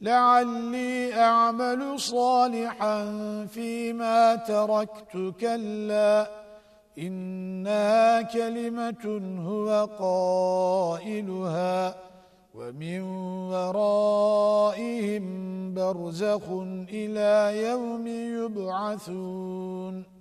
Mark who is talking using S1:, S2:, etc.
S1: لعلي أعمل صالحا فيما تركت كلا. إنها كلمة هو قائلها ومن ورائهم برزخ إلى يوم يبعثون.